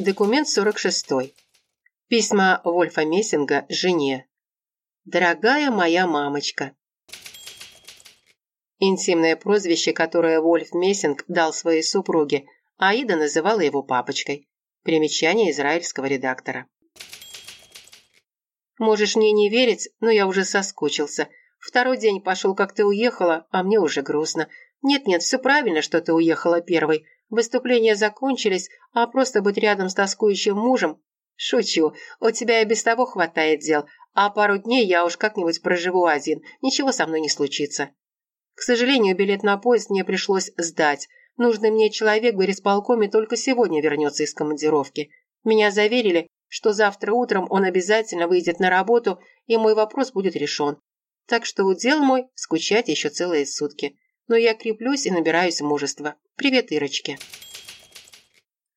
Документ 46. Письма Вольфа Мессинга жене. «Дорогая моя мамочка». Интимное прозвище, которое Вольф Мессинг дал своей супруге, Аида называла его папочкой. Примечание израильского редактора. Можешь мне не верить, но я уже соскучился. Второй день пошел, как ты уехала, а мне уже грустно. Нет-нет, все правильно, что ты уехала первой. Выступления закончились, а просто быть рядом с тоскующим мужем... Шучу, у тебя и без того хватает дел, а пару дней я уж как-нибудь проживу один, ничего со мной не случится. К сожалению, билет на поезд мне пришлось сдать. Нужный мне человек в горисполкоме только сегодня вернется из командировки. Меня заверили, что завтра утром он обязательно выйдет на работу, и мой вопрос будет решен. Так что удел мой скучать еще целые сутки. Но я креплюсь и набираюсь мужества. Привет, Ирочке.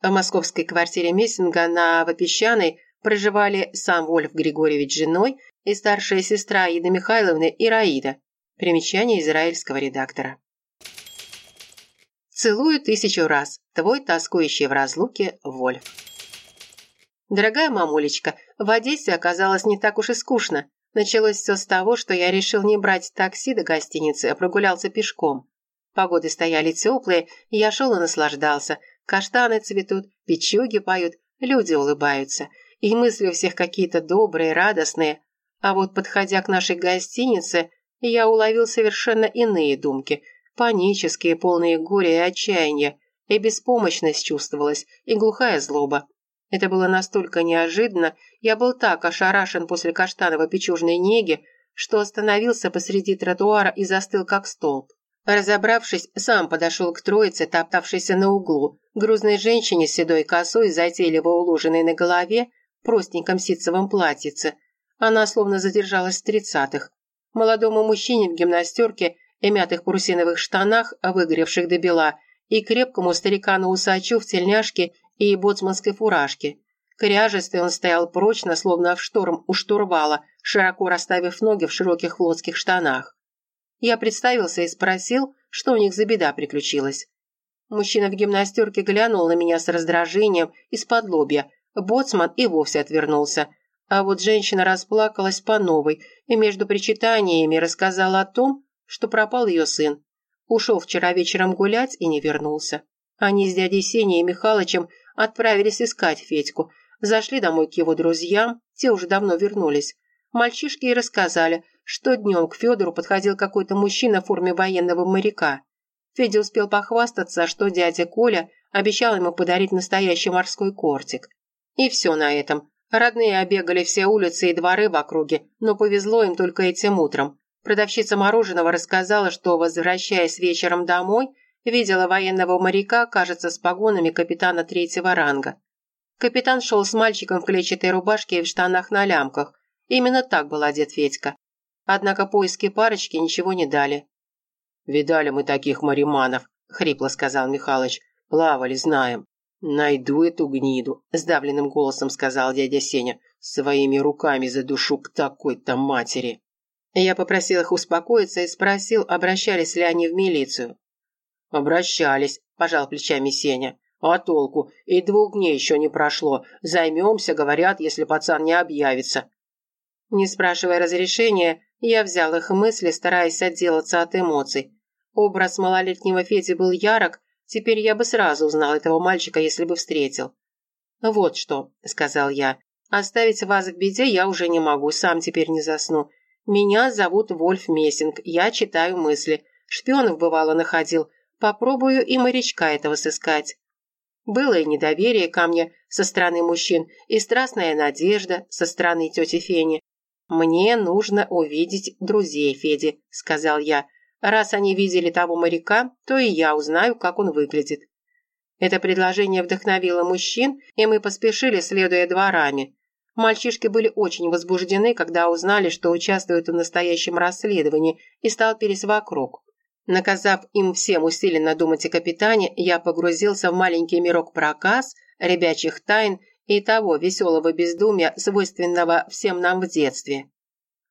В московской квартире Мессинга на Вопещаной проживали сам Вольф Григорьевич с женой и старшая сестра Аида Михайловны Ираида. Примечание израильского редактора. Целую тысячу раз. Твой тоскующий в разлуке Вольф. Дорогая мамулечка, в Одессе оказалось не так уж и скучно. Началось все с того, что я решил не брать такси до гостиницы, а прогулялся пешком. Погоды стояли теплые, и я шел и наслаждался. Каштаны цветут, печуги поют, люди улыбаются. И мысли у всех какие-то добрые, радостные. А вот, подходя к нашей гостинице, я уловил совершенно иные думки. Панические, полные горя и отчаяния. И беспомощность чувствовалась, и глухая злоба. Это было настолько неожиданно, я был так ошарашен после каштаново-печужной неги, что остановился посреди тротуара и застыл как столб. Разобравшись, сам подошел к троице, топтавшейся на углу, грузной женщине с седой косой, затейливо уложенной на голове, простеньком ситцевом платьице. Она словно задержалась в тридцатых. Молодому мужчине в гимнастерке и мятых парусиновых штанах, выгоревших до бела, и крепкому старикану-усачу в тельняшке и боцманской фуражке. Кряжестый он стоял прочно, словно в шторм у штурвала, широко расставив ноги в широких флотских штанах. Я представился и спросил, что у них за беда приключилась. Мужчина в гимнастерке глянул на меня с раздражением из-под лобья. Боцман и вовсе отвернулся. А вот женщина расплакалась по новой и между причитаниями рассказала о том, что пропал ее сын. Ушел вчера вечером гулять и не вернулся. Они с дядей Сеней и Михалычем Отправились искать Федьку. Зашли домой к его друзьям, те уже давно вернулись. Мальчишки и рассказали, что днем к Федору подходил какой-то мужчина в форме военного моряка. Федя успел похвастаться, что дядя Коля обещал ему подарить настоящий морской кортик. И все на этом. Родные обегали все улицы и дворы в округе, но повезло им только этим утром. Продавщица мороженого рассказала, что, возвращаясь вечером домой, Видела военного моряка, кажется, с погонами капитана третьего ранга. Капитан шел с мальчиком в клетчатой рубашке и в штанах на лямках. Именно так был одет Федька. Однако поиски парочки ничего не дали. «Видали мы таких мариманов», — хрипло сказал Михалыч. «Плавали, знаем». «Найду эту гниду», — сдавленным голосом сказал дядя Сеня. «Своими руками задушу к такой-то матери». Я попросил их успокоиться и спросил, обращались ли они в милицию. «Обращались», – пожал плечами Сеня. «А толку? И двух дней еще не прошло. Займемся, говорят, если пацан не объявится». Не спрашивая разрешения, я взял их мысли, стараясь отделаться от эмоций. Образ малолетнего Феди был ярок, теперь я бы сразу узнал этого мальчика, если бы встретил. «Вот что», – сказал я, – «оставить вас в беде я уже не могу, сам теперь не засну. Меня зовут Вольф Мессинг, я читаю мысли. Шпионов бывало находил, Попробую и морячка этого сыскать. Было и недоверие ко мне со стороны мужчин, и страстная надежда со стороны тети Фени. «Мне нужно увидеть друзей Феди», — сказал я. «Раз они видели того моряка, то и я узнаю, как он выглядит». Это предложение вдохновило мужчин, и мы поспешили, следуя дворами. Мальчишки были очень возбуждены, когда узнали, что участвуют в настоящем расследовании, и сталкивались вокруг. Наказав им всем усиленно думать о капитане, я погрузился в маленький мирок проказ, ребячих тайн и того веселого бездумия, свойственного всем нам в детстве.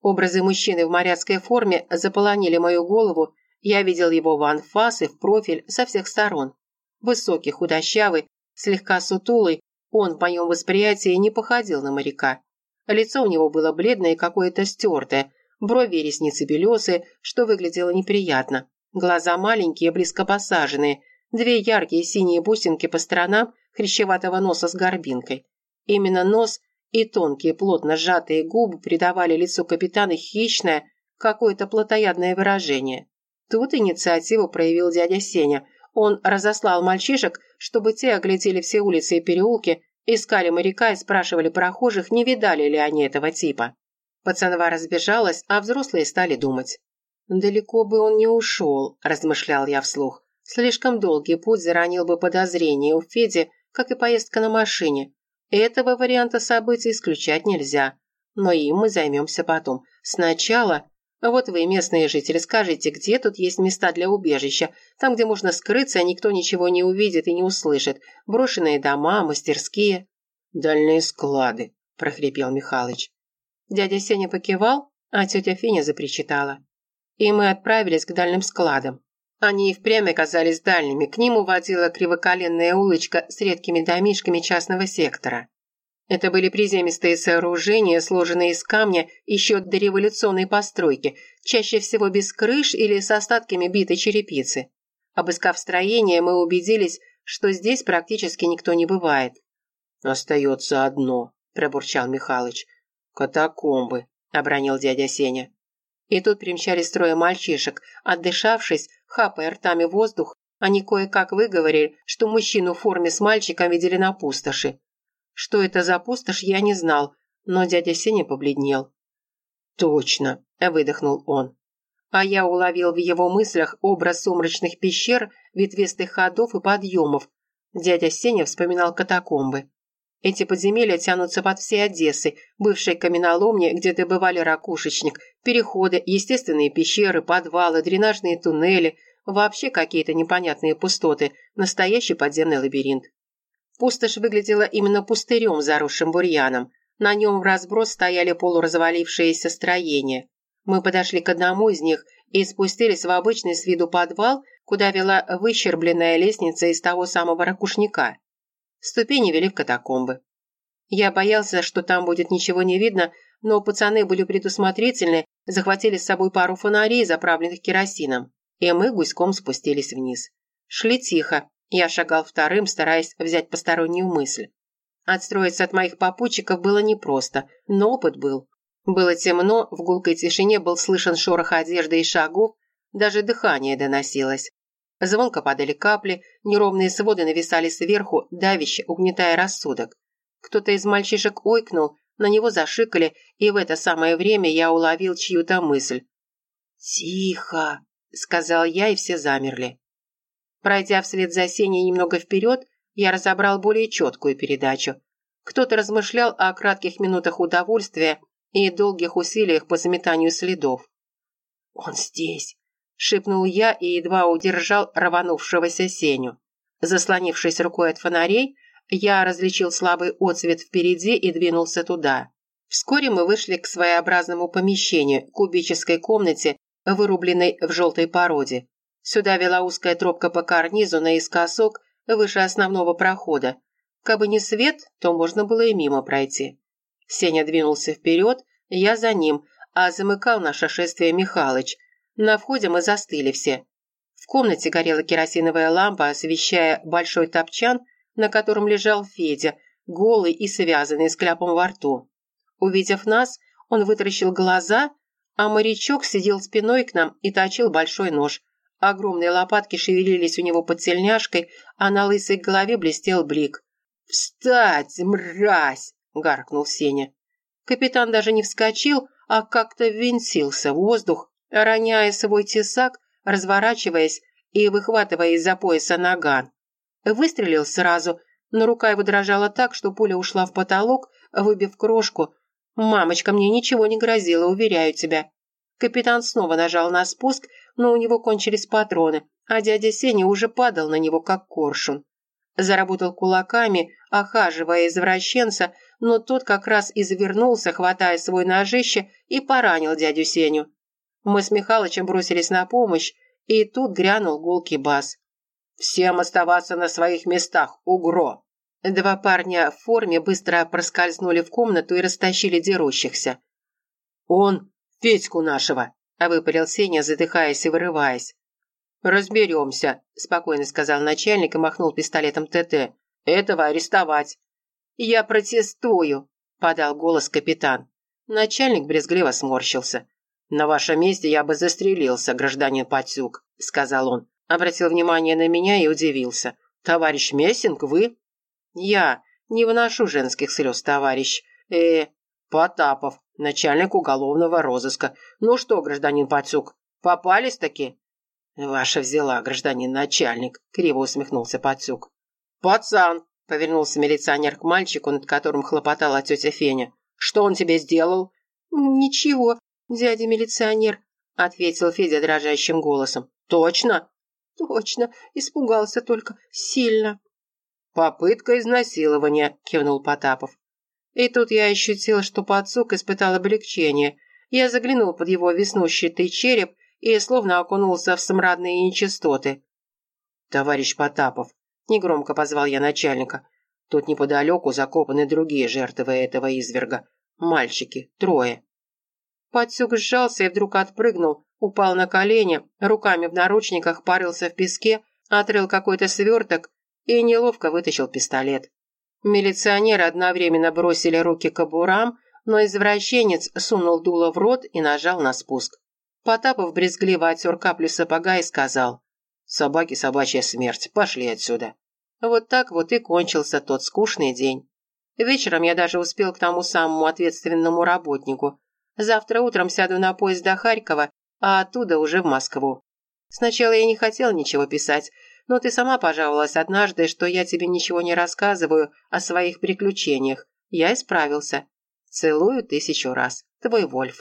Образы мужчины в моряцкой форме заполонили мою голову, я видел его в анфас и в профиль со всех сторон. Высокий, худощавый, слегка сутулый, Он в моем восприятии не походил на моряка. Лицо у него было бледное и какое-то стертое, брови и ресницы белесые, что выглядело неприятно. Глаза маленькие, близко посаженные, две яркие синие бусинки по сторонам хрящеватого носа с горбинкой. Именно нос и тонкие, плотно сжатые губы придавали лицу капитана хищное, какое-то плотоядное выражение. Тут инициативу проявил дядя Сеня. Он разослал мальчишек, чтобы те оглядели все улицы и переулки, искали моряка и спрашивали прохожих, не видали ли они этого типа. Пацанова разбежалась, а взрослые стали думать. «Далеко бы он не ушел», – размышлял я вслух. «Слишком долгий путь заронил бы подозрение у Феди, как и поездка на машине. Этого варианта событий исключать нельзя. Но им мы займемся потом. Сначала... Вот вы, местные жители, скажите, где тут есть места для убежища? Там, где можно скрыться, а никто ничего не увидит и не услышит. Брошенные дома, мастерские. «Дальние склады», – прохрипел Михалыч. Дядя Сеня покивал, а тетя Феня запричитала. И мы отправились к дальним складам. Они и впрямь оказались дальними, к ним уводила кривоколенная улочка с редкими домишками частного сектора. Это были приземистые сооружения, сложенные из камня еще до революционной постройки, чаще всего без крыш или с остатками битой черепицы. Обыскав строение, мы убедились, что здесь практически никто не бывает. «Остается одно», – пробурчал Михалыч. «Катакомбы», – обронил дядя Сеня. И тут примчались трое мальчишек. Отдышавшись, хапая ртами воздух, они кое-как выговорили, что мужчину в форме с мальчиком видели на пустоши. Что это за пустошь, я не знал, но дядя Сеня побледнел. «Точно», – выдохнул он. А я уловил в его мыслях образ сумрачных пещер, ветвистых ходов и подъемов. Дядя Сеня вспоминал катакомбы. Эти подземелья тянутся под всей Одессы, бывшей каменоломни, где добывали ракушечник, переходы, естественные пещеры, подвалы, дренажные туннели, вообще какие-то непонятные пустоты, настоящий подземный лабиринт. Пустошь выглядела именно пустырем, заросшим бурьяном. На нем в разброс стояли полуразвалившиеся строения. Мы подошли к одному из них и спустились в обычный с виду подвал, куда вела выщербленная лестница из того самого ракушника. Ступени вели в катакомбы. Я боялся, что там будет ничего не видно, но пацаны были предусмотрительны, захватили с собой пару фонарей, заправленных керосином, и мы гуськом спустились вниз. Шли тихо, я шагал вторым, стараясь взять постороннюю мысль. Отстроиться от моих попутчиков было непросто, но опыт был. Было темно, в гулкой тишине был слышен шорох одежды и шагов, даже дыхание доносилось. Звонко падали капли, неровные своды нависали сверху, давяще, угнетая рассудок. Кто-то из мальчишек ойкнул, на него зашикали, и в это самое время я уловил чью-то мысль. «Тихо!» — сказал я, и все замерли. Пройдя вслед за Сеней немного вперед, я разобрал более четкую передачу. Кто-то размышлял о кратких минутах удовольствия и долгих усилиях по заметанию следов. «Он здесь!» Шепнул я и едва удержал рванувшегося Сеню. Заслонившись рукой от фонарей, я различил слабый отсвет впереди и двинулся туда. Вскоре мы вышли к своеобразному помещению, кубической комнате, вырубленной в желтой породе. Сюда вела узкая тропка по карнизу наискосок выше основного прохода. Кабы не свет, то можно было и мимо пройти. Сеня двинулся вперед, я за ним, а замыкал наше шествие Михалыч, на входе мы застыли все. В комнате горела керосиновая лампа, освещая большой топчан, на котором лежал Федя, голый и связанный с кляпом во рту. Увидев нас, он вытаращил глаза, а морячок сидел спиной к нам и точил большой нож. Огромные лопатки шевелились у него под тельняшкой, а на лысой голове блестел блик. «Встать, мразь!» – гаркнул Сеня. Капитан даже не вскочил, а как-то ввинтился в воздух, роняя свой тесак, разворачиваясь и выхватывая из-за пояса наган. Выстрелил сразу, но рука его дрожала так, что пуля ушла в потолок, выбив крошку. «Мамочка, мне ничего не грозило, уверяю тебя». Капитан снова нажал на спуск, но у него кончились патроны, а дядя Сеня уже падал на него, как коршун. Заработал кулаками, охаживая извращенца, но тот как раз извернулся, хватая свой ножище, и поранил дядю Сеню. Мы с Михалычем бросились на помощь, и тут грянул гулкий бас. «Всем оставаться на своих местах, угро!» Два парня в форме быстро проскользнули в комнату и растащили дерущихся. «Он Федьку нашего!» – выпалил Сеня, задыхаясь и вырываясь. «Разберемся», – спокойно сказал начальник и махнул пистолетом ТТ. «Этого арестовать». «Я протестую», – подал голос капитан. Начальник брезгливо сморщился. «На вашем месте я бы застрелился, гражданин Патюк», – сказал он. Обратил внимание на меня и удивился. «Товарищ Мессинг, вы?» «Я не выношу женских слез, товарищ. Э, Потапов, начальник уголовного розыска. Ну что, гражданин Пацюк, попались-таки?» «Ваша взяла, гражданин начальник», — криво усмехнулся Пацюк. «Пацан», — повернулся милиционер к мальчику, над которым хлопотала тетя Феня. «Что он тебе сделал?» «Ничего, дядя милиционер», — ответил Федя дрожащим голосом. «Точно?» «Точно, испугался только сильно». «Попытка изнасилования», – кивнул Потапов. И тут я ощутил, что подсук испытал облегчение. Я заглянул под его веснущатый череп и словно окунулся в смрадные нечистоты. «Товарищ Потапов», – негромко позвал я начальника, – «тут неподалеку закопаны другие жертвы этого изверга. Мальчики, трое». Подсюк сжался и вдруг отпрыгнул, упал на колени, руками в наручниках парился в песке, отрыл какой-то сверток и неловко вытащил пистолет. Милиционеры одновременно бросили руки к обурам, но извращенец сунул дуло в рот и нажал на спуск. Потапов брезгливо отер каплю сапога и сказал «Собаки собачья смерть, пошли отсюда». Вот так вот и кончился тот скучный день. Вечером я даже успел к тому самому ответственному работнику. Завтра утром сяду на поезд до Харькова, а оттуда уже в Москву. Сначала я не хотел ничего писать, но ты сама пожаловалась однажды, что я тебе ничего не рассказываю о своих приключениях. Я исправился. Целую тысячу раз. Твой Вольф.